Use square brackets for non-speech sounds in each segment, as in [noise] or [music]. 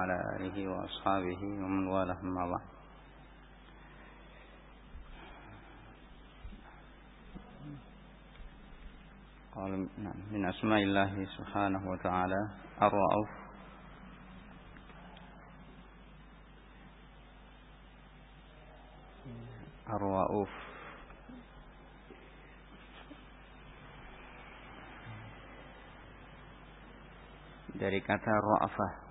وعلى آله وأصحابه ومن والاه ما بعد. قال نعم، من أسماء الله سبحانه وتعالى الرؤوف. الرؤوف. Dari kata ra'fah.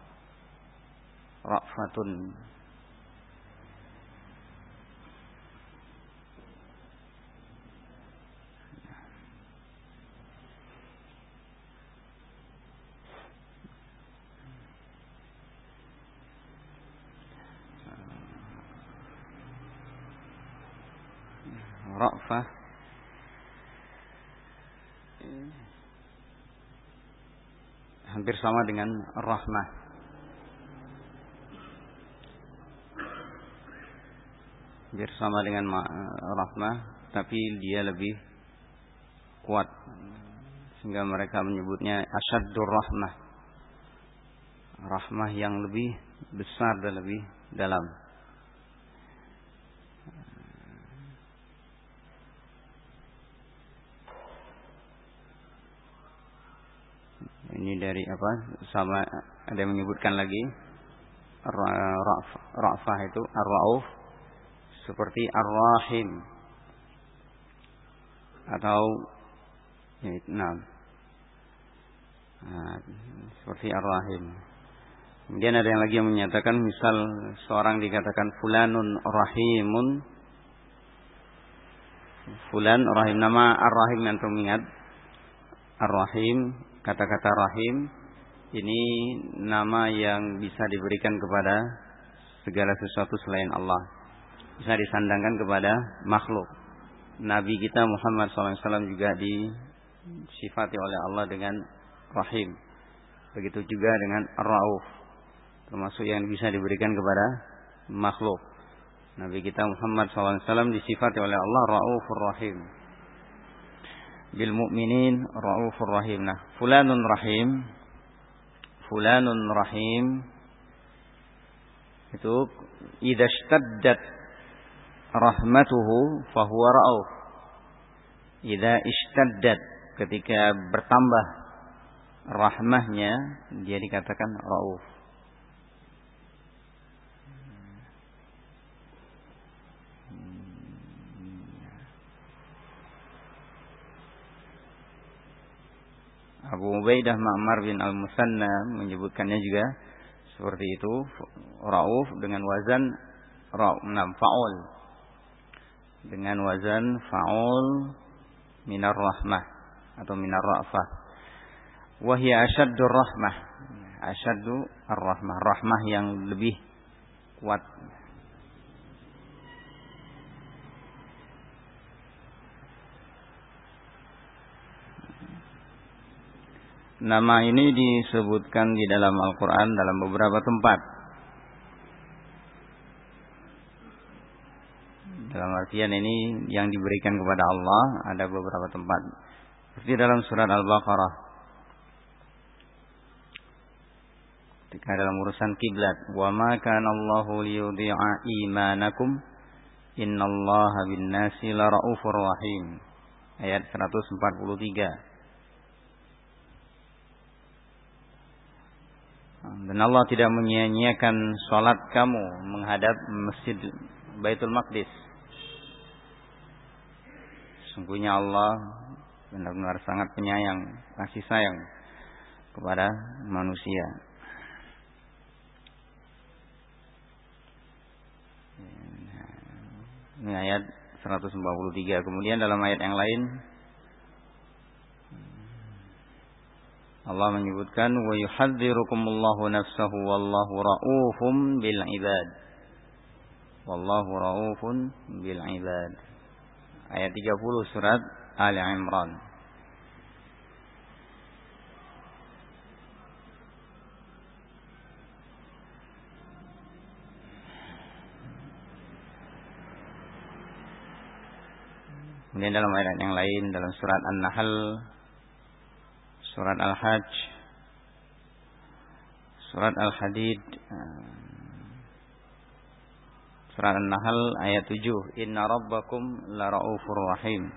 Ra'fatun ra'fah hampir sama dengan rahmah. Hampir sama dengan rahmah, tapi dia lebih kuat. Sehingga mereka menyebutnya asyaddur rahmah. Rahmah yang lebih besar dan lebih dalam. Ini dari apa? Sama ada yang menyebutkan lagi ra'fah itu ar-rauf seperti ar-rahim. Atau ya, nah, nah seperti ar-rahim. Kemudian ada yang lagi yang menyatakan misal seorang dikatakan fulanun rahimun. Fulan rahim nama ar-rahim yang ingat. Ar-rahim kata-kata rahim. Ini nama yang bisa diberikan kepada segala sesuatu selain Allah. Bisa disandangkan kepada makhluk. Nabi kita Muhammad SAW juga disifati oleh Allah dengan rahim. Begitu juga dengan rauf. Termasuk yang bisa diberikan kepada makhluk. Nabi kita Muhammad SAW disifati oleh Allah raufur rahim bil mu'minin raufur rahim. Nah, fulanun rahim fulanun rahim itu idza ishtaddat rahmatuhu fahuwa rauf. Idza ishtaddat ketika bertambah rahmahnya dia dikatakan rauf. Abu Ubaidah Ma'mar bin Al-Musanna menyebutkannya juga seperti itu rauf dengan wazan rauf enam faul dengan wazan faul minar rahmah atau minar ra'fah. Wahya asyaddu rahmah. Asyaddu ar-rahmah. Rahmah yang lebih kuat. Nama ini disebutkan di dalam Al-Quran dalam beberapa tempat. Dalam artian ini yang diberikan kepada Allah ada beberapa tempat. Seperti dalam surat Al-Baqarah. Ketika dalam urusan kiblat, "Wa ma kana Allahu liyudhi'a imanakum, innallaha bin-nasi laraufur rahim." Ayat 143. Dan Allah tidak menyia-nyiakan sholat kamu menghadap masjid Baitul Maqdis. Sungguhnya Allah benar-benar sangat penyayang, kasih sayang kepada manusia. Ini ayat 143. Kemudian dalam ayat yang lain Allah menyebutkan wa yuhadzirukumullahu nafsahu wallahu raufum bil ibad. Wallahu raufun bil ibad. Ayat 30 surat Ali Imran. Kemudian dalam ayat yang lain dalam surat An-Nahl surat Al-Hajj Surat Al-Hadid Surat An-Nahl ayat 7 Inna rabbakum la ra'ufur rahim.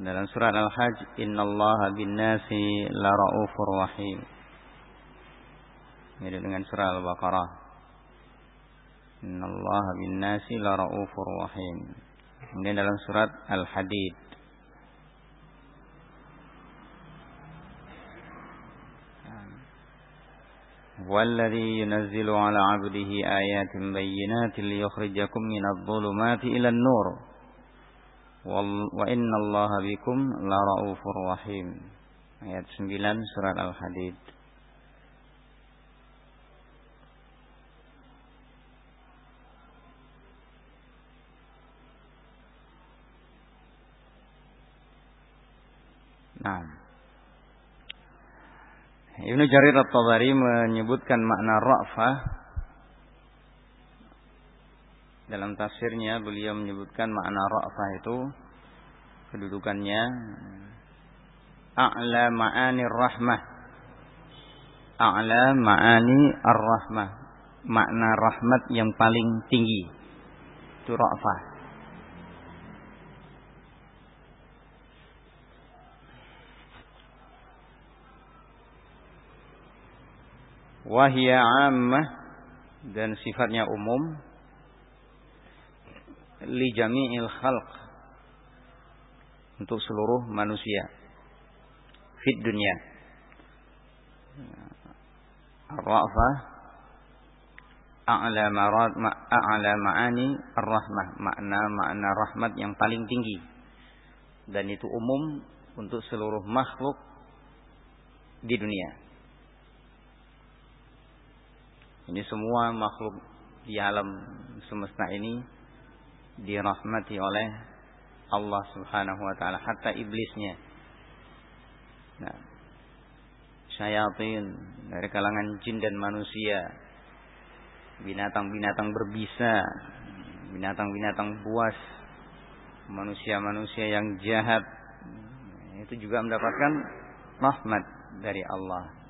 Dalam surat Al-Hajj Inna allaha bin nasi la ra'ufur rahim. Mirip dengan surah Al-Baqarah. Inna allaha bin nasi la ra'ufur rahim. Kemudian dalam surat Al-Hadid والذي ينزل على عبده آيات بينات ليخرجكم من الظلمات إلى النور. وإن الله بكم لرؤوف رحيم. ayat 9 surat Al-Hadid. Nah Ibnu Jarir At-Tabari menyebutkan makna ra'fah dalam tafsirnya. Beliau menyebutkan makna ra'fah itu kedudukannya a'la ma'ani rahmah. A'la ma'ani ar-rahmah. Makna rahmat yang paling tinggi. Itu ra'fah wahia ammah. Dan sifatnya umum. Li jami'il khalq. Untuk seluruh manusia. Fit dunia. Ar-ra'fah. A'la marad a'la ma'ani ar-rahmah. Makna makna rahmat yang paling tinggi. Dan itu umum untuk seluruh makhluk di dunia Ini semua makhluk di alam semesta ini dirahmati oleh Allah Subhanahu wa taala hatta iblisnya. Nah, syayatin dari kalangan jin dan manusia, binatang-binatang berbisa, binatang-binatang buas, manusia-manusia yang jahat itu juga mendapatkan rahmat dari Allah.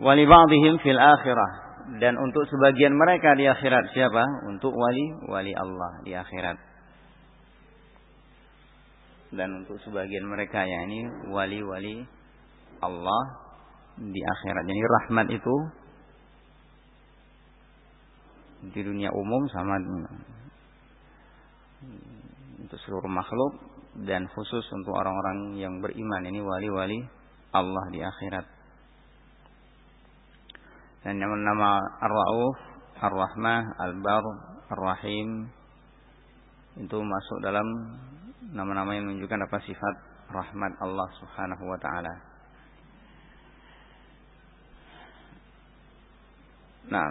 Wali ba'dihim fil akhirah dan untuk sebagian mereka di akhirat siapa? Untuk wali wali Allah di akhirat. Dan untuk sebagian mereka yang ini wali-wali Allah di akhirat. Jadi rahmat itu di dunia umum sama untuk seluruh makhluk dan khusus untuk orang-orang yang beriman ini wali-wali Allah di akhirat. Dan nama Ar-Ra'uf, Ar-Rahmah, Al-Bar, Ar-Rahim itu masuk dalam nama-nama yang menunjukkan apa sifat rahmat Allah Subhanahu wa taala. Nah,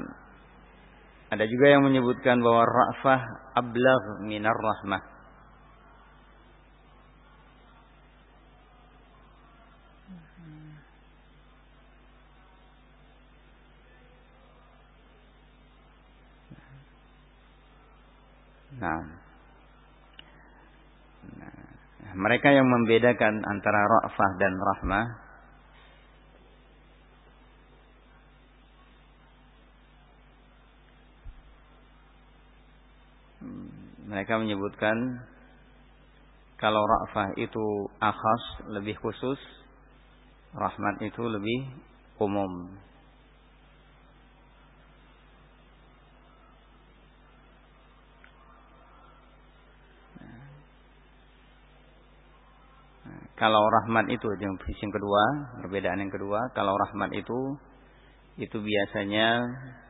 ada juga yang menyebutkan bahwa ra'fah ablagh minar rahmah. Nah. nah. Mereka yang membedakan antara ra'fah dan rahmah mereka menyebutkan kalau ra'fah itu akhas lebih khusus rahmat itu lebih umum Kalau rahmat itu yang yang kedua, perbedaan yang kedua, kalau rahmat itu itu biasanya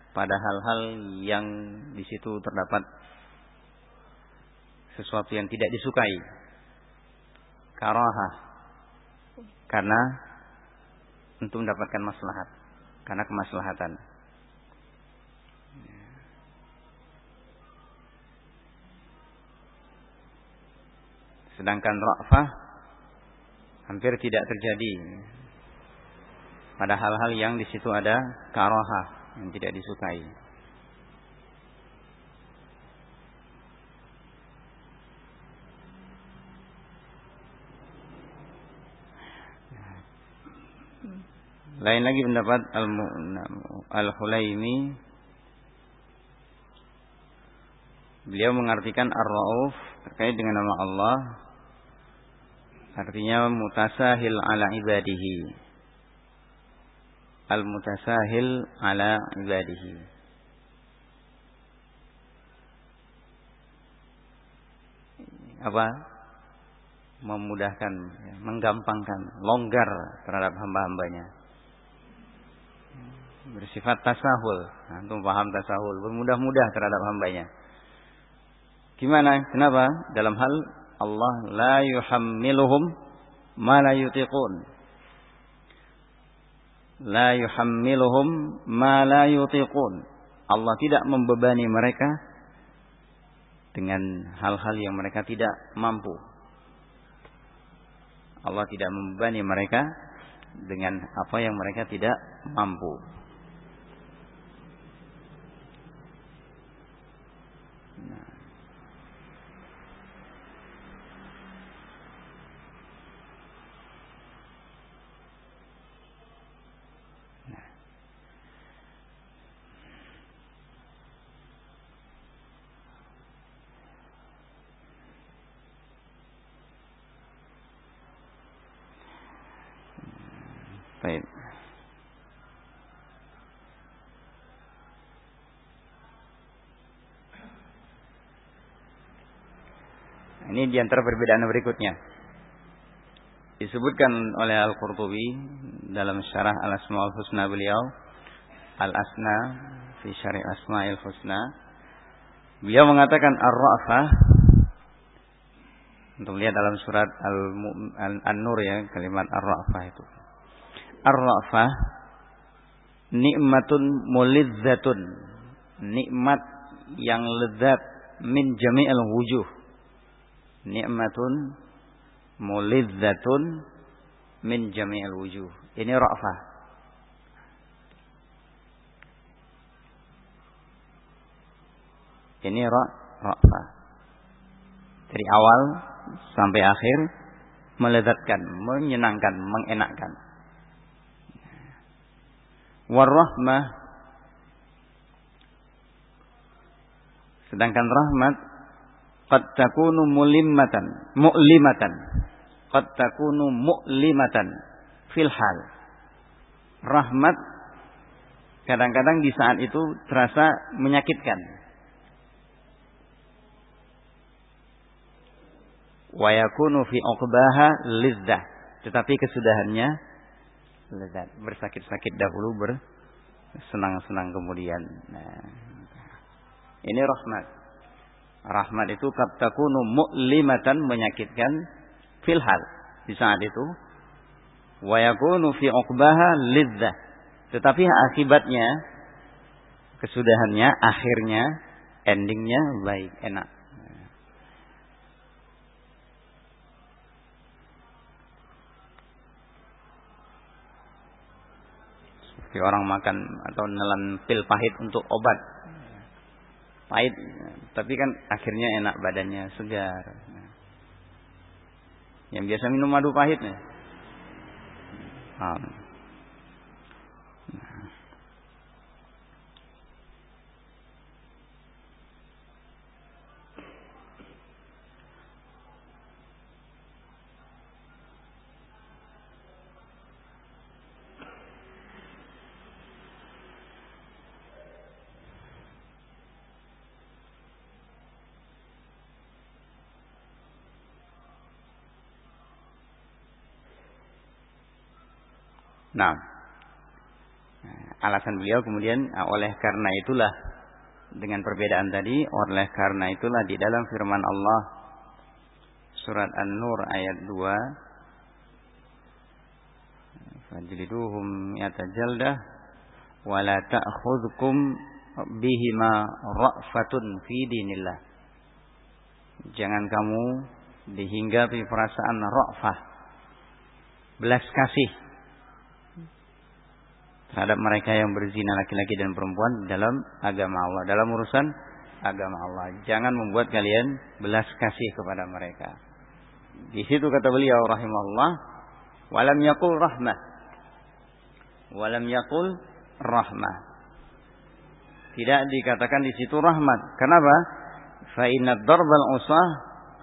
pada hal-hal yang di situ terdapat sesuatu yang tidak disukai. Karaha. Karena untuk mendapatkan maslahat, karena kemaslahatan. Sedangkan ra'fah hampir tidak terjadi. Pada hal-hal yang di situ ada karoha yang tidak disukai. Lain lagi pendapat Al-Hulaimi Beliau mengartikan Ar-Rauf terkait dengan nama Allah artinya mutasahil ala ibadihi. Al-mutasahil ala ibadihi. Apa? Memudahkan, menggampangkan, longgar terhadap hamba-hambanya. Bersifat tasahul. Antum paham tasahul, bermudah-mudah terhadap hambanya. Gimana? Kenapa? Dalam hal Allah la yuhammiluhum ma la yutiqun. La yuhammiluhum ma la yutiqun. Allah tidak membebani mereka dengan hal-hal yang mereka tidak mampu. Allah tidak membebani mereka dengan apa yang mereka tidak mampu. Baik. Ini di antara perbedaan berikutnya. Disebutkan oleh Al-Qurtubi dalam syarah Al-Asma'ul Husna beliau. Al-Asna fi syarih Asma'il Husna. Beliau mengatakan Ar-Ra'fah untuk lihat dalam surat Al-Nur ya kalimat Ar-Ra'fah itu ar-ra'fah nikmatun mulizzatun. Nikmat yang lezat min jami'il wujuh. Nikmatun mulizzatun min jami'il wujuh. Ini ra'fah. Ini ra'fah. Dari awal sampai akhir melezatkan, menyenangkan, mengenakkan warahmah. Sedangkan rahmat qad takunu mulimmatan mu'limatan. Qad takunu mu'limatan fil hal. Rahmat kadang-kadang di saat itu terasa menyakitkan. Wa yakunu fi uqbaha lizzah tetapi kesudahannya lezat bersakit-sakit dahulu bersenang-senang kemudian. Nah, ini rahmat. Rahmat itu kaptakunu mu'limatan menyakitkan filhal di saat itu. Wa yakunu fi uqbaha lidzah tetapi akibatnya kesudahannya akhirnya endingnya baik enak seperti orang makan atau nelan pil pahit untuk obat. Pahit, tapi kan akhirnya enak badannya, segar. Yang biasa minum madu pahit nih. Nah, alasan beliau kemudian ah, oleh karena itulah dengan perbedaan tadi oleh karena itulah di dalam firman Allah surat An-Nur ayat 2 fajliduhum yatajaldah wala ta'khudhukum bihima ra'fatun fi dinillah. Jangan kamu dihinggapi perasaan ra'fah belas kasih terhadap mereka yang berzina laki-laki dan perempuan dalam agama Allah, dalam urusan agama Allah. Jangan membuat kalian belas kasih kepada mereka. Di situ kata beliau rahimahullah, walam yakul rahmah. Walam yakul rahmah. Tidak dikatakan di situ rahmat. Kenapa? Fa inna darbal usah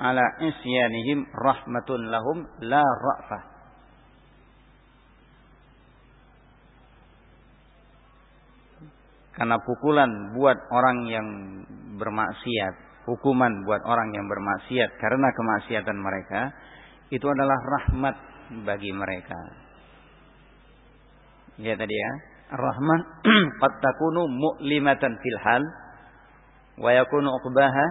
ala isyanihim rahmatun lahum la ra'fah. Karena pukulan buat orang yang bermaksiat, hukuman buat orang yang bermaksiat karena kemaksiatan mereka itu adalah rahmat bagi mereka. Ya tadi ya, rahmat [clears throat] qad takunu mu'limatan fil hal wa yakunu uqbaha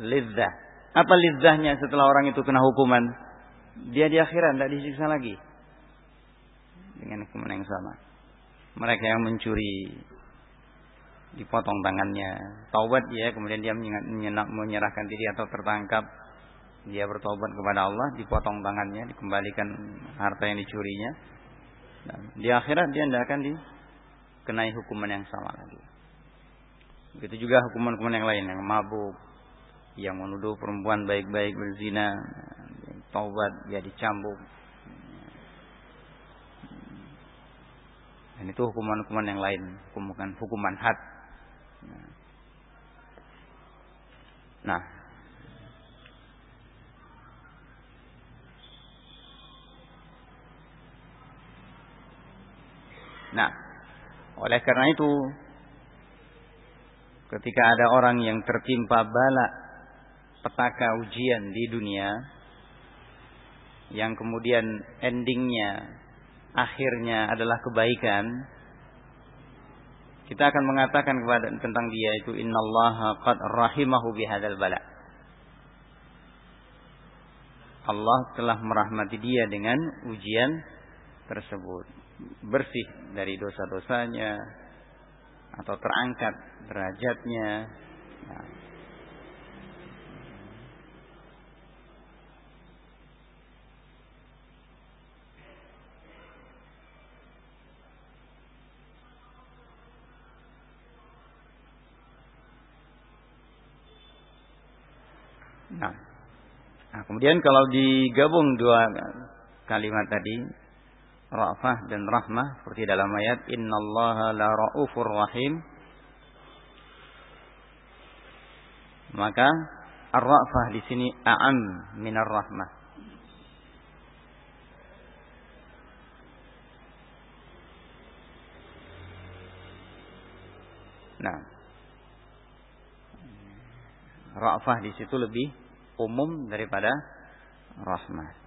lidzah. Apa lidzahnya setelah orang itu kena hukuman? Dia di akhirat tidak disiksa lagi. Dengan hukuman yang sama. Mereka yang mencuri dipotong tangannya. Taubat ya, kemudian dia menyerahkan diri atau tertangkap. Dia bertobat kepada Allah, dipotong tangannya, dikembalikan harta yang dicurinya. Dan di akhirat dia tidak akan dikenai hukuman yang sama lagi. Begitu juga hukuman-hukuman yang lain, yang mabuk, yang menuduh perempuan baik-baik berzina, taubat, dia dicambuk. Dan itu hukuman-hukuman yang lain, hukuman hukuman had Nah. Nah, oleh karena itu ketika ada orang yang tertimpa bala petaka ujian di dunia yang kemudian endingnya akhirnya adalah kebaikan kita akan mengatakan kepada tentang dia itu innallaha qad rahimahu bihadzal bala. Allah telah merahmati dia dengan ujian tersebut. Bersih dari dosa-dosanya atau terangkat derajatnya. Nah, Nah, nah kemudian kalau digabung dua kalimat tadi, ra'fah dan rahmah seperti dalam ayat innallaha la raufur rahim maka ar-ra'fah di sini a'am minar rahmah. Nah, ra'fah di situ lebih umum daripada rahmat.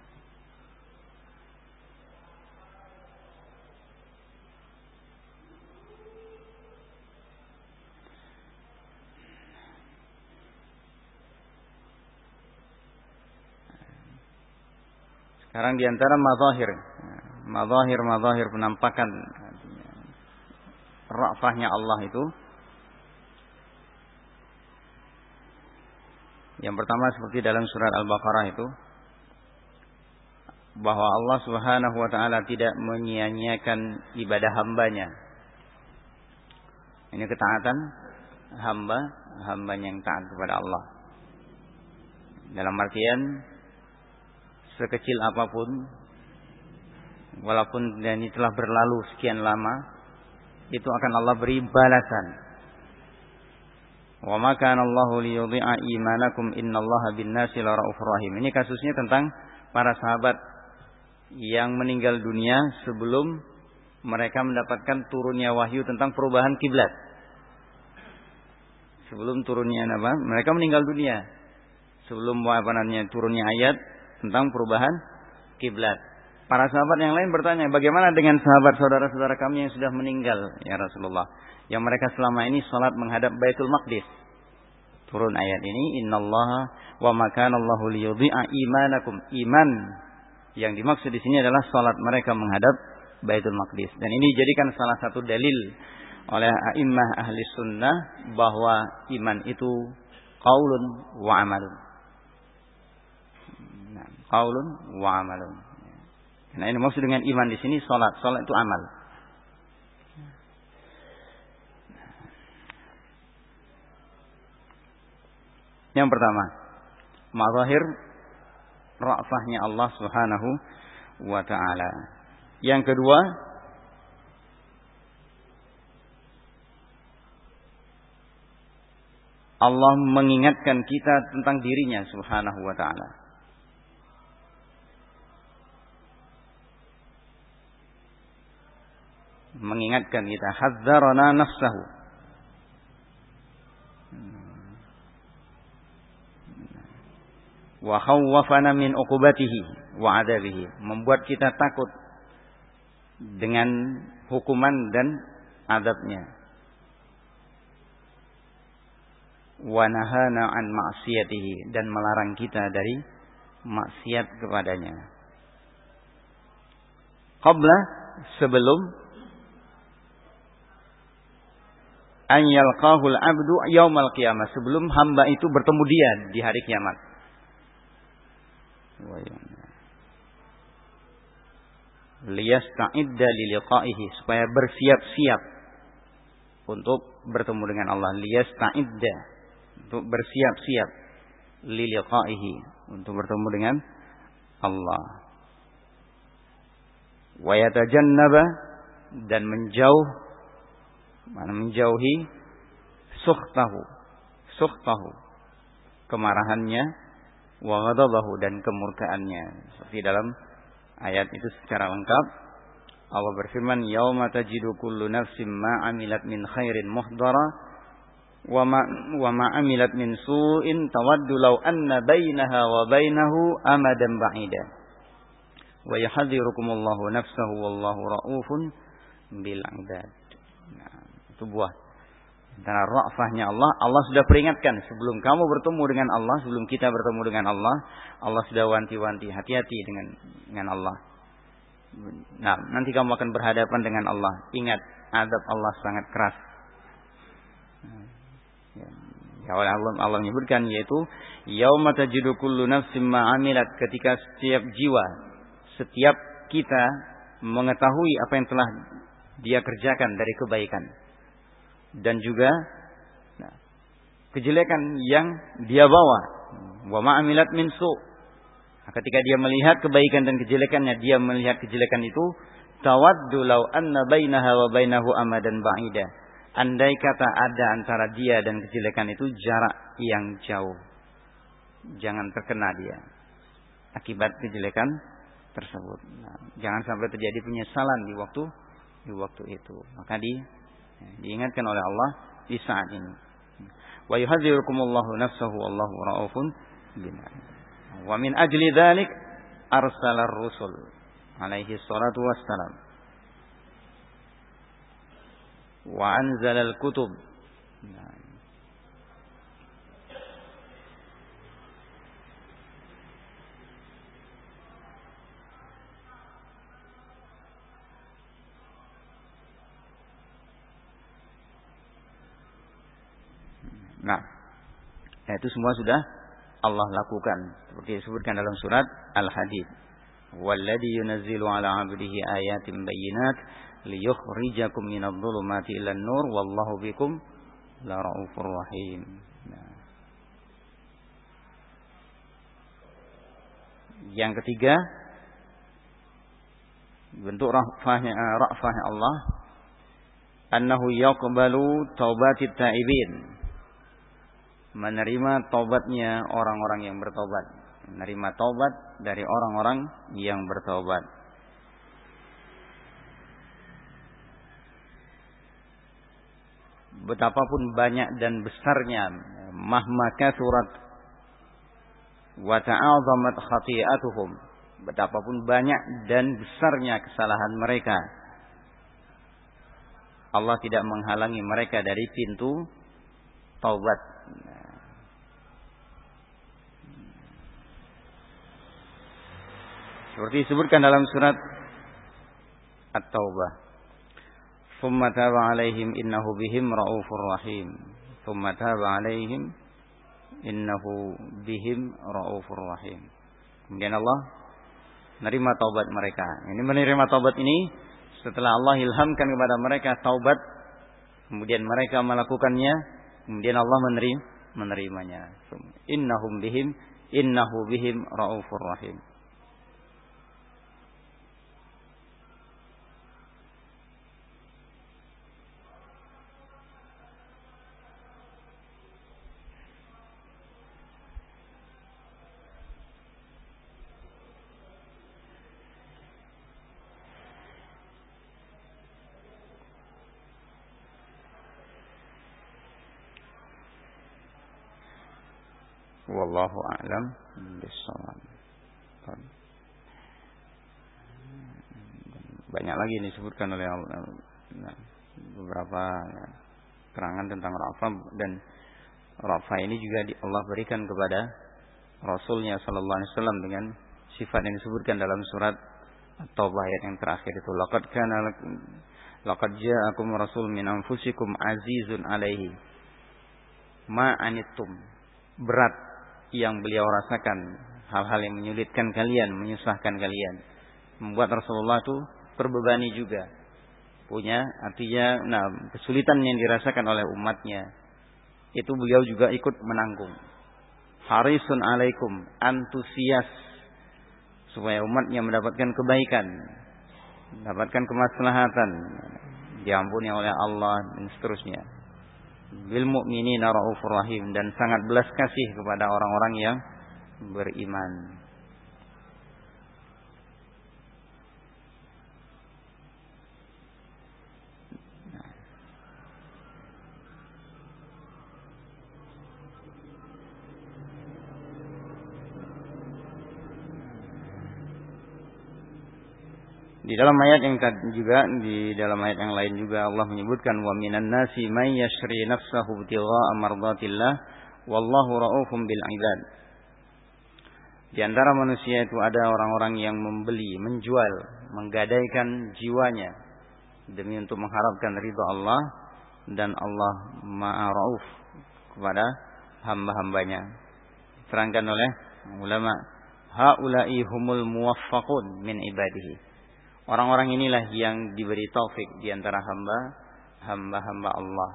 Sekarang di antara mazahir, mazahir mazahir penampakan rafahnya Allah itu Yang pertama seperti dalam surat Al-Baqarah itu bahwa Allah Subhanahu wa taala tidak menyia-nyiakan ibadah hambanya. Ini ketaatan hamba, hamba yang taat kepada Allah. Dalam artian sekecil apa pun walaupun dan ini telah berlalu sekian lama itu akan Allah beri balasan Wa ma kana Allahu liyudhi'a imanakum innallaha bin-nasi laraufur rahim. Ini kasusnya tentang para sahabat yang meninggal dunia sebelum mereka mendapatkan turunnya wahyu tentang perubahan kiblat. Sebelum turunnya apa? Mereka meninggal dunia. Sebelum apa namanya turunnya ayat tentang perubahan kiblat. Para sahabat yang lain bertanya, bagaimana dengan sahabat saudara-saudara kami yang sudah meninggal, ya Rasulullah? Yang mereka selama ini sholat menghadap Baitul Maqdis. Turun ayat ini, Innallaha wa makanallahu liyudhi'a imanakum. Iman yang dimaksud di sini adalah sholat mereka menghadap Baitul Maqdis. Dan ini dijadikan salah satu dalil oleh a'immah ahli sunnah bahwa iman itu qaulun wa amalun. Nah, qaulun wa amalun. Nah ini maksud dengan iman di sini sholat. Sholat itu amal. Yang pertama, mazahir ra'fahnya Allah Subhanahu wa taala. Yang kedua, Allah mengingatkan kita tentang dirinya Subhanahu wa taala. Mengingatkan kita hadzarana nafsahu Wa khawwafana min uqubatihi wa adabihi. Membuat kita takut dengan hukuman dan adabnya. wa nahana an ma'siyatihi dan melarang kita dari maksiat kepadanya. Qabla sebelum an yalqahu al-'abdu yaumal qiyamah sebelum hamba itu bertemu dia di hari kiamat. Liyasta'idda liliqa'ihi supaya bersiap-siap untuk bertemu dengan Allah. Liyasta'idda untuk bersiap-siap liliqaihi untuk bertemu dengan Allah. Wa yatajannaba dan menjauh mana menjauhi sukhtahu sukhtahu kemarahannya wa dan kemurkaannya. Seperti dalam ayat itu secara lengkap Allah berfirman yauma tajidu kullu nafsin ma amilat min khairin muhdara wa ma wa ma amilat min su'in tawaddu law anna bainaha wa bainahu amadan ba'ida. Wa yahdzirukumullahu nafsahu wallahu raufun bil ibad. Nah, itu buah antara ra'fahnya Allah Allah sudah peringatkan sebelum kamu bertemu dengan Allah sebelum kita bertemu dengan Allah Allah sudah wanti-wanti hati-hati dengan dengan Allah. Nah nanti kamu akan berhadapan dengan Allah. Ingat adab Allah sangat keras. Ya, Allah, Allah menyebutkan yaitu yauma tajidu kullu nafsin ma amilat ketika setiap jiwa, setiap kita mengetahui apa yang telah dia kerjakan dari kebaikan dan juga nah, kejelekan yang dia bawa. Wa ma amilat min su. Nah, ketika dia melihat kebaikan dan kejelekannya, dia melihat kejelekan itu tawaddu law anna bainaha wa bainahu amadan ba'ida Andai kata ada antara dia dan kejelekan itu jarak yang jauh. Jangan terkena dia. Akibat kejelekan tersebut. Nah, jangan sampai terjadi penyesalan di waktu di waktu itu. Maka di, diingatkan oleh Allah di saat ini. Wa yuhadzirukumullahu nafsahu wallahu raufun bina. Wa min ajli dzalik arsalar rusul alaihi salatu wassalam wa kutub Nah, itu semua sudah Allah lakukan seperti disebutkan dalam surat Al-Hadid. Walladhi yunazzilu ala 'abdihi ayatin bayyinat liyukhrijakum minadh dhulumati ilan nur wallahu bikum la raufur rahim. Nah. Yang ketiga bentuk rafahnya eh, rafahnya Allah annahu yaqbalu taubatit taibin menerima taubatnya orang-orang yang bertobat menerima taubat dari orang-orang yang bertobat betapapun banyak dan besarnya mahmaka surat wa ta'azamat khati'atuhum. Betapapun banyak dan besarnya kesalahan mereka. Allah tidak menghalangi mereka dari pintu taubat Seperti disebutkan dalam surat At-Taubah. Thumma taba alaihim innahu bihim raufur rahim. Thumma taba alaihim innahu bihim raufur rahim. Kemudian Allah menerima taubat mereka. Ini menerima taubat ini setelah Allah ilhamkan kepada mereka taubat, kemudian mereka melakukannya, kemudian Allah menerima menerimanya. Innahum bihim innahu bihim raufur rahim. Wallahu a'lam bishawab. Banyak lagi yang disebutkan oleh beberapa ya, keterangan tentang Rafa dan Rafa ini juga Allah berikan kepada Rasulnya Sallallahu Alaihi Wasallam dengan sifat yang disebutkan dalam surat At-Taubah ayat yang terakhir itu. Laqad kana laqad ja'akum rasul min anfusikum azizun alaihi ma anittum. Berat yang beliau rasakan, hal-hal yang menyulitkan kalian, menyusahkan kalian. Membuat Rasulullah itu terbebani juga. Punya artinya nah kesulitan yang dirasakan oleh umatnya itu beliau juga ikut menanggung. Harisun alaikum antusias supaya umatnya mendapatkan kebaikan, mendapatkan kemaslahatan, diampuni oleh Allah dan seterusnya. Bil mu'minina raufur rahim dan sangat belas kasih kepada orang-orang yang beriman. Di dalam ayat yang juga di dalam ayat yang lain juga Allah menyebutkan wa minan nasi may yashri nafsahu ibtigha'a mardatillah wallahu raufum bil ibad. Di antara manusia itu ada orang-orang yang membeli, menjual, menggadaikan jiwanya demi untuk mengharapkan ridha Allah dan Allah Maha Rauf kepada hamba-hambanya. Terangkan oleh ulama, haula'i humul muwaffaqun min ibadihi Orang-orang inilah yang diberi taufik di antara hamba hamba-hamba Allah.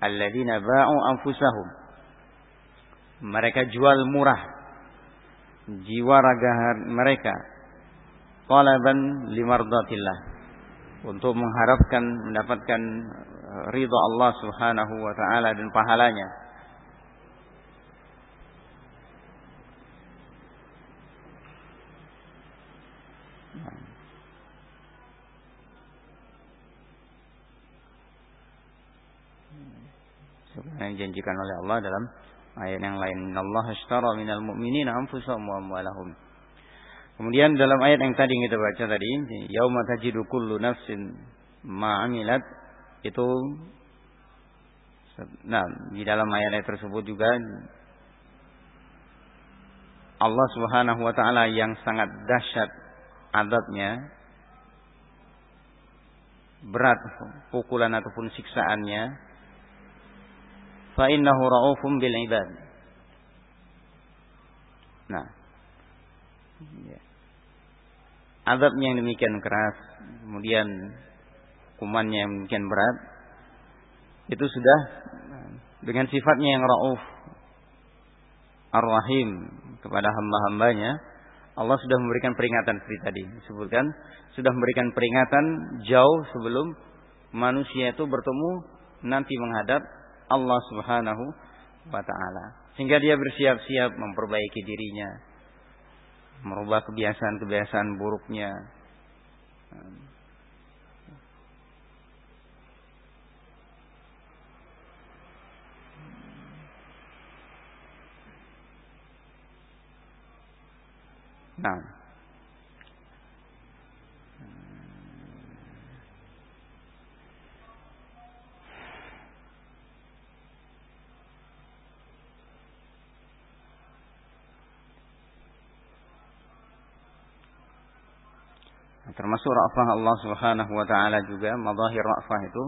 Alladzina ba'u anfusahum. Mereka jual murah jiwa raga mereka talaban limardatillah untuk mengharapkan mendapatkan ridha Allah Subhanahu wa taala dan pahalanya. Yang dijanjikan oleh Allah dalam ayat yang lain. Allah ashtara minal mu'minina anfusahum wa amwalahum. Kemudian dalam ayat yang tadi kita baca tadi, yauma tajidu kullu nafsin ma amilat itu nah di dalam ayat tersebut juga Allah Subhanahu wa taala yang sangat dahsyat adabnya berat pukulan ataupun siksaannya fa innahu raufum bil ibad. Nah. Ya. Azabnya yang demikian keras, kemudian kumannya yang demikian berat, itu sudah dengan sifatnya yang rauf, ar-rahim kepada hamba-hambanya, Allah sudah memberikan peringatan seperti tadi disebutkan, sudah memberikan peringatan jauh sebelum manusia itu bertemu nanti menghadap Allah Subhanahu wa taala. Sehingga dia bersiap-siap memperbaiki dirinya, merubah kebiasaan-kebiasaan buruknya. Nah, Termasuk ra'fah Allah Subhanahu wa taala juga madahir ra'fah itu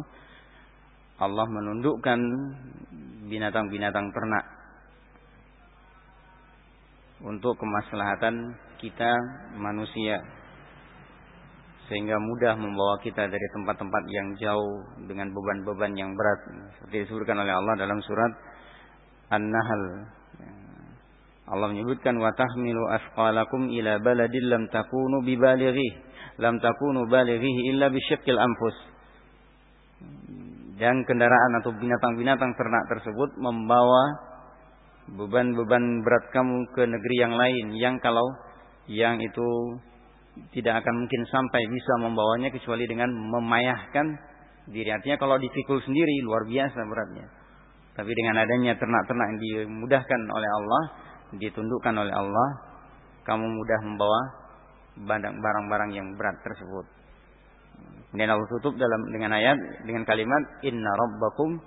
Allah menundukkan binatang-binatang ternak untuk kemaslahatan kita manusia sehingga mudah membawa kita dari tempat-tempat yang jauh dengan beban-beban yang berat. Seperti disebutkan oleh Allah dalam surat An-Nahl Allah menyebutkan wa tahmilu asqalakum ila baladin lam takunu bibalighi lam takunu balighihi illa bisyaqqil anfus. Dan kendaraan atau binatang-binatang ternak tersebut membawa beban-beban berat kamu ke negeri yang lain yang kalau yang itu tidak akan mungkin sampai bisa membawanya kecuali dengan memayahkan diri. Artinya kalau dipikul sendiri luar biasa beratnya. Tapi dengan adanya ternak-ternak yang dimudahkan oleh Allah, ditundukkan oleh Allah, kamu mudah membawa barang-barang yang berat tersebut. Kemudian Allah tutup dalam dengan ayat dengan kalimat Inna Rabbakum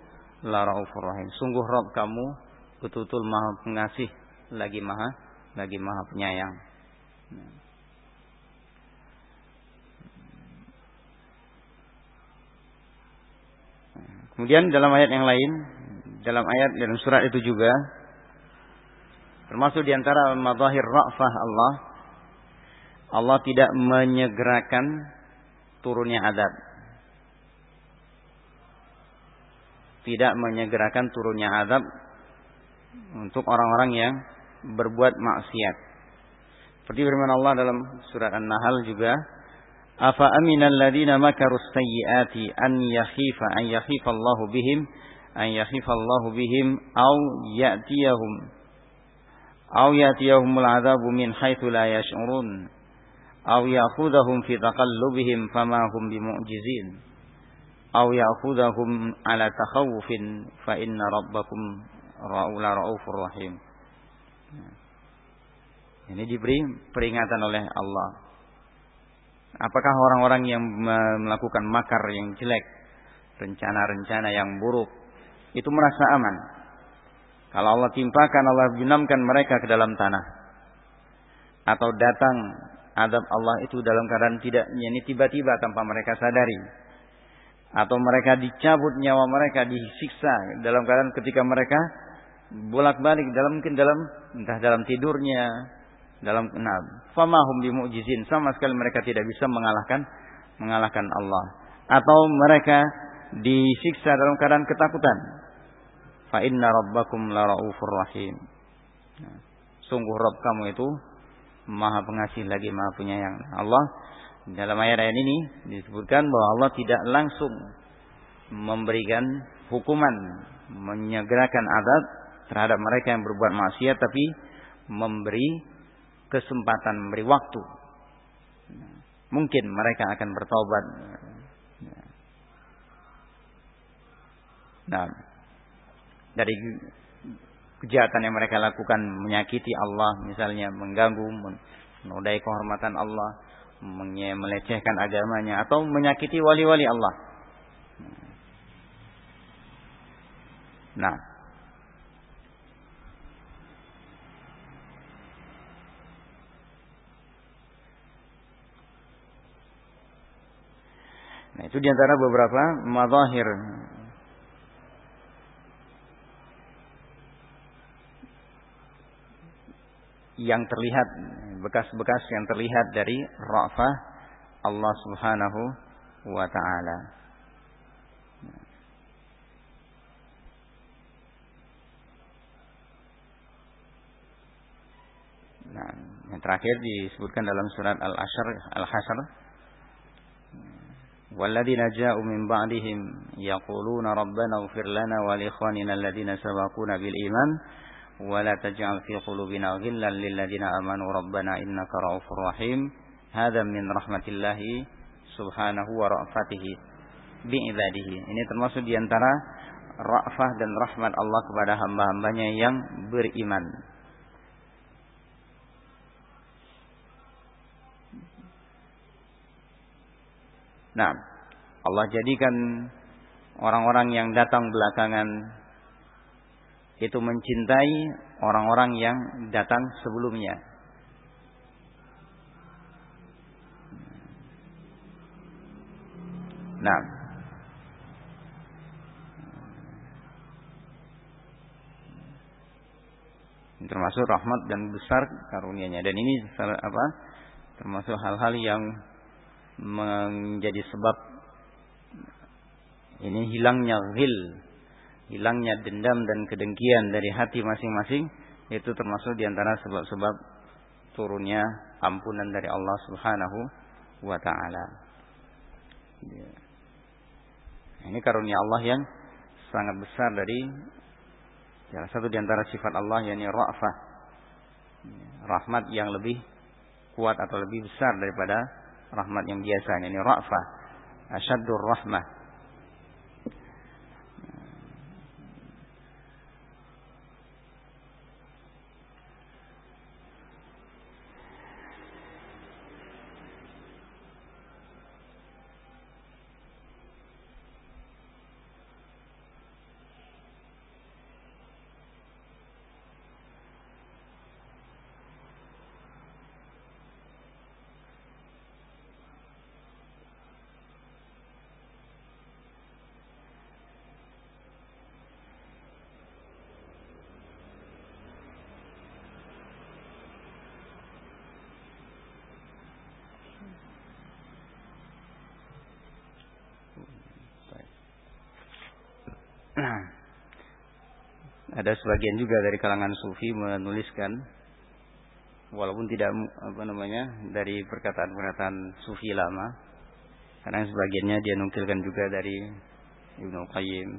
la rahim. Sungguh Rabb kamu betul-betul Maha Pengasih lagi Maha lagi Maha Penyayang. Kemudian dalam ayat yang lain, dalam ayat dalam surat itu juga termasuk di antara madahir ra'fah Allah, Allah tidak menyegerakan turunnya adab. Tidak menyegerakan turunnya adab untuk orang-orang yang berbuat maksiat. Seperti firman Allah dalam surat An-Nahl juga, Afa aminal ladina makarus sayyiati an yakhifa an yakhifa Allahu bihim an yakhifa Allahu bihim au ya'tiyahum au ya'tiyahumul adzabu min haitsu la yash'urun. Au ya'khudhahum fi taqallubihim fama hum bimu'jizin. Au ya'khudhahum ala takhawufin fa inna rabbakum ra'ula ra'ufur rahim. Ini diberi peringatan oleh Allah. Apakah orang-orang yang melakukan makar yang jelek, rencana-rencana yang buruk, itu merasa aman? Kalau Allah timpakan, Allah binamkan mereka ke dalam tanah. Atau datang adab Allah itu dalam keadaan tidak, ini tiba-tiba tanpa mereka sadari. Atau mereka dicabut nyawa mereka, disiksa dalam keadaan ketika mereka bolak-balik dalam mungkin dalam entah dalam tidurnya dalam enam. Famahum bimu'jizin sama sekali mereka tidak bisa mengalahkan mengalahkan Allah atau mereka disiksa dalam keadaan ketakutan. Fa inna rabbakum la raufur rahim. Nah, sungguh Rabb kamu itu Maha Pengasih lagi Maha Penyayang. Allah dalam ayat-ayat ini disebutkan bahwa Allah tidak langsung memberikan hukuman, menyegerakan adab terhadap mereka yang berbuat maksiat tapi memberi kesempatan memberi waktu. Mungkin mereka akan bertobat. Nah, dari kejahatan yang mereka lakukan menyakiti Allah, misalnya mengganggu, menodai kehormatan Allah, melecehkan agamanya, atau menyakiti wali-wali Allah. Nah, Nah, itu di antara beberapa mazahir yang terlihat bekas-bekas yang terlihat dari ra'fah Allah Subhanahu wa taala. Nah, yang terakhir disebutkan dalam surat Al-Ashr Al-Hasr والذين جاءوا من بعدهم يقولون ربنا اغفر لنا ولإخواننا الذين سبقونا بالإيمان ولا تجعل في قلوبنا غلا للذين آمنوا ربنا إنك رؤوف رحيم هذا من رحمة الله سبحانه ورأفته بعباده ini termasuk diantara ra'fah dan rahmat Allah kepada hamba-hambanya yang beriman Nah, Allah jadikan orang-orang yang datang belakangan itu mencintai orang-orang yang datang sebelumnya. Nah, termasuk rahmat dan besar karunia-Nya dan ini apa? Termasuk hal-hal yang menjadi sebab ini hilangnya ghil, hilangnya dendam dan kedengkian dari hati masing-masing itu termasuk di antara sebab-sebab turunnya ampunan dari Allah Subhanahu wa taala. Ya. Ini karunia Allah yang sangat besar dari salah satu di antara sifat Allah yakni ra'fah. Rahmat yang lebih kuat atau lebih besar daripada rahmat yang biasa ini ra'fah asyaddur rahmah ada sebagian juga dari kalangan sufi menuliskan walaupun tidak apa namanya dari perkataan-perkataan sufi lama karena sebagiannya dia nukilkan juga dari Ibnu Qayyim.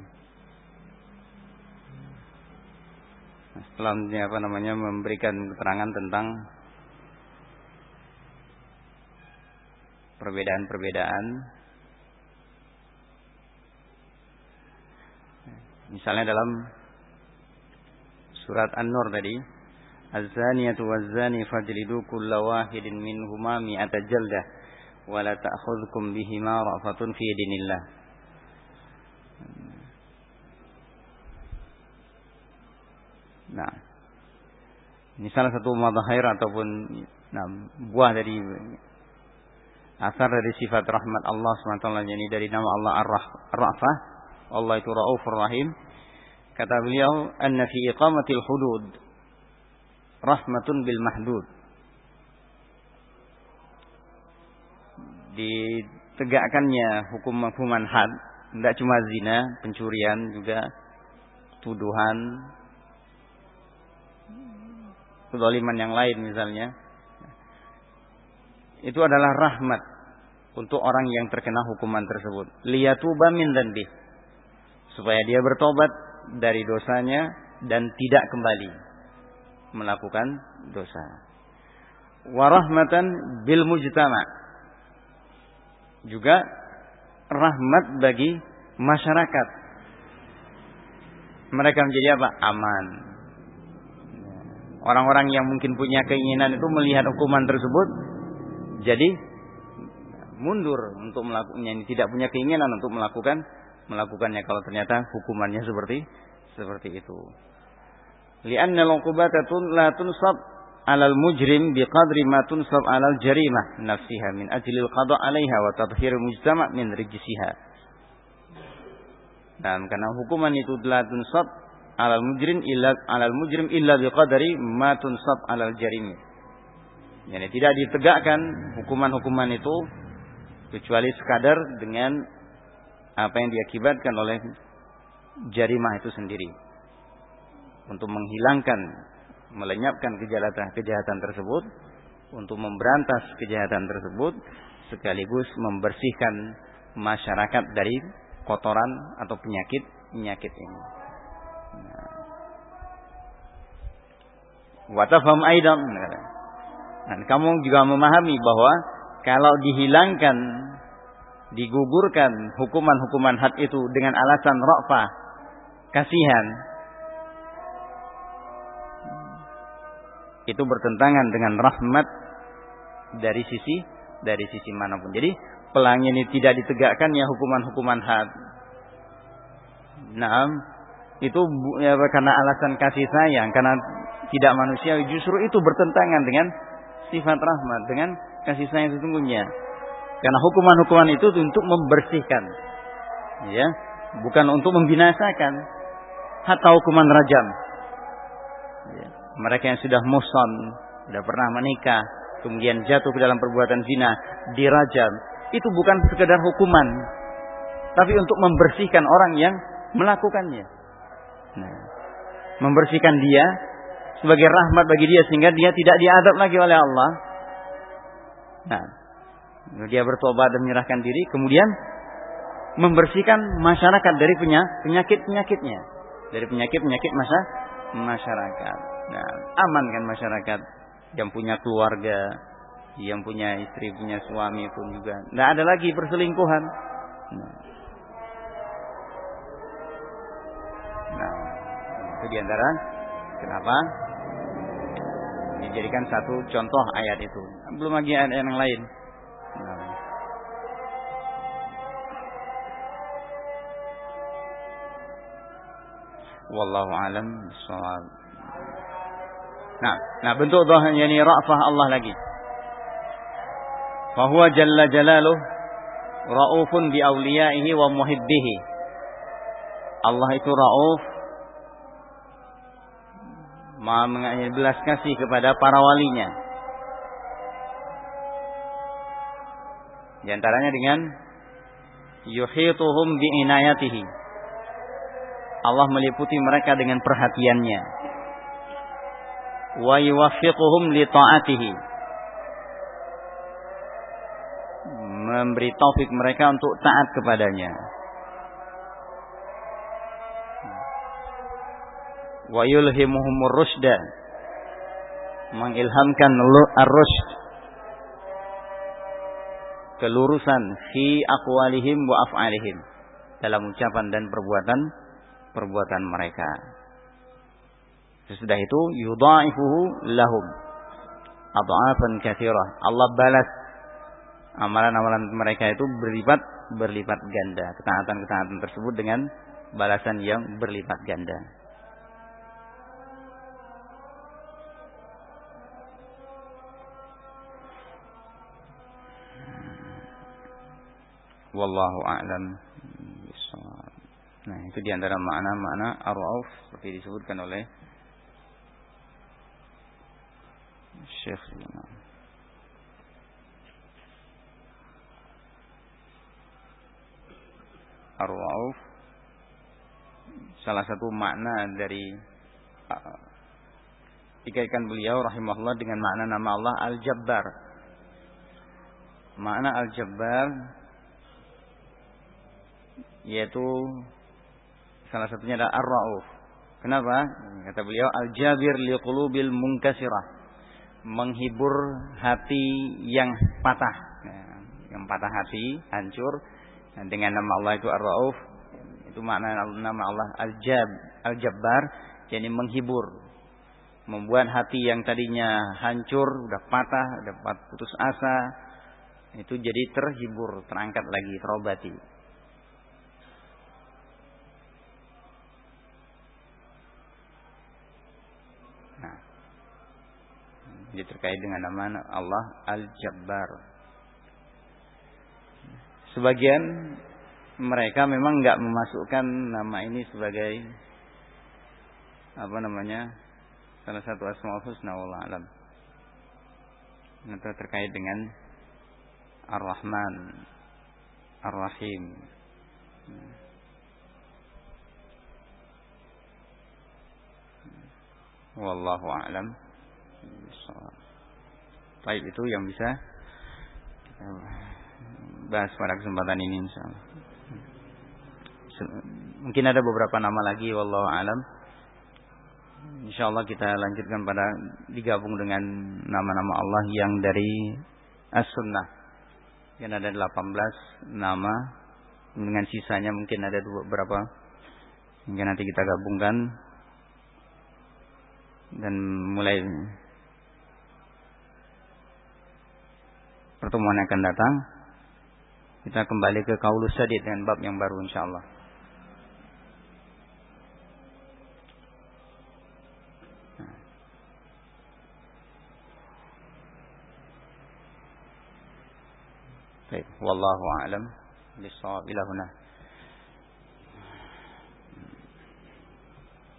Nah, setelah apa namanya memberikan keterangan tentang perbedaan-perbedaan misalnya dalam surat An-Nur tadi. Az-zaniyatu waz-zani fajlidu kulla wahidin minhuma mi'ata jaldah wa la ta'khudhukum bihima ra'fatun fi dinillah. Nah ini salah satu madhair ataupun nah, buah dari asar dari sifat rahmat Allah SWT ini dari nama Allah Ar-Rafah. Allah itu Raufur Rahim kata beliau anna fi iqamatil hudud rahmatun bil mahdud ditegakkannya hukum-hukuman had tidak cuma zina, pencurian juga tuduhan kezaliman yang lain misalnya itu adalah rahmat untuk orang yang terkena hukuman tersebut. Liyatuba min dhanbi. Supaya dia bertobat dari dosanya dan tidak kembali melakukan dosa. Warahmatan bil mujtama. Juga rahmat bagi masyarakat. Mereka menjadi apa? Aman. Orang-orang yang mungkin punya keinginan itu melihat hukuman tersebut jadi mundur untuk melakukannya tidak punya keinginan untuk melakukan melakukannya kalau ternyata hukumannya seperti seperti itu. Lianna al-uqubatatun la tunsab 'alal mujrim biqadri ma tunsab 'alal jarimah nafsiha min ajli al-qada' 'alaiha wa tadhhir mujtama' min rijsiha. Dan karena hukuman itu la tunsab 'alal mujrim illa 'alal mujrim illa biqadri ma tunsab 'alal jarim. Yani tidak ditegakkan hukuman-hukuman itu kecuali sekadar dengan apa yang diakibatkan oleh jarimah itu sendiri untuk menghilangkan melenyapkan kejahatan kejahatan tersebut untuk memberantas kejahatan tersebut sekaligus membersihkan masyarakat dari kotoran atau penyakit penyakit ini. Nah. Watafam aidan. Dan kamu juga memahami bahwa kalau dihilangkan digugurkan hukuman-hukuman had itu dengan alasan ra'fah, kasihan. Itu bertentangan dengan rahmat dari sisi dari sisi mana pun. Jadi pelangi ini tidak ditegakkan ya hukuman-hukuman had. Nah, itu ya, karena alasan kasih sayang, karena tidak manusia justru itu bertentangan dengan sifat rahmat, dengan kasih sayang sesungguhnya. Karena hukuman-hukuman itu untuk membersihkan. Ya, bukan untuk membinasakan. Hatta hukuman rajam. Ya. Mereka yang sudah muson, sudah pernah menikah, kemudian jatuh ke dalam perbuatan zina, dirajam. Itu bukan sekedar hukuman, tapi untuk membersihkan orang yang melakukannya. Nah, membersihkan dia sebagai rahmat bagi dia sehingga dia tidak diadab lagi oleh Allah. Nah, dia bertobat dan menyerahkan diri, kemudian membersihkan masyarakat dari penyakit-penyakitnya, dari penyakit-penyakit masa masyarakat. Nah, aman kan masyarakat yang punya keluarga, yang punya istri, punya suami pun juga. Tidak ada lagi perselingkuhan. Nah, nah itu di antara kenapa dijadikan satu contoh ayat itu. Belum lagi ayat yang lain. Wallahu alam soal. Nah, nah bentuk doa yani ra'fah Allah lagi. Fahuwa jalla jalaluh raufun bi awliyaihi wa muhibbihi. Allah itu rauf Maha belas kasih kepada para walinya. Di antaranya dengan yuhituhum bi inayatihi Allah meliputi mereka dengan perhatiannya. Wa yuwaffiquhum li ta'atihi. Memberi taufik mereka untuk taat kepadanya. Wa yulhimuhumur rusda. Mengilhamkan ar-rusd kelurusan fi aqwalihim wa af'alihim dalam ucapan dan perbuatan perbuatan mereka. Sesudah itu yudha'ifuhu lahum adhafan katsirah. Allah balas amalan-amalan mereka itu berlipat berlipat ganda. Ketaatan-ketaatan tersebut dengan balasan yang berlipat ganda. Wallahu a'lam Nah, itu di antara makna-makna ar-rauf seperti disebutkan oleh Syekh Ar-rauf salah satu makna dari uh, dikaitkan beliau rahimahullah dengan makna nama Allah Al-Jabbar. Makna Al-Jabbar yaitu salah satunya adalah ar-rauf. Kenapa? Kata beliau al-jabir liqulubil munkasirah. Menghibur hati yang patah. Ya, yang patah hati, hancur. Dan dengan nama Allah itu ar-rauf. Itu makna nama Allah al-jab, al-jabbar. Jadi menghibur. Membuat hati yang tadinya hancur, udah patah, dapat putus asa. Itu jadi terhibur, terangkat lagi, terobati. Jadi terkait dengan nama Allah Al-Jabbar. Sebagian mereka memang nggak memasukkan nama ini sebagai apa namanya salah satu asmaul husna wallah alam. Itu terkait dengan Ar-Rahman, Ar-Rahim. Wallahu a'lam. Baik itu yang bisa kita bahas pada kesempatan ini insyaallah. Mungkin ada beberapa nama lagi wallahu alam. Insyaallah kita lanjutkan pada digabung dengan nama-nama Allah yang dari As-Sunnah. Yang ada 18 nama dengan sisanya mungkin ada dua berapa. Mungkin nanti kita gabungkan dan mulai pertemuan yang akan datang. Kita kembali ke kaulus sadid dengan bab yang baru insyaallah. Baik, wallahu a'lam. Bishawab ila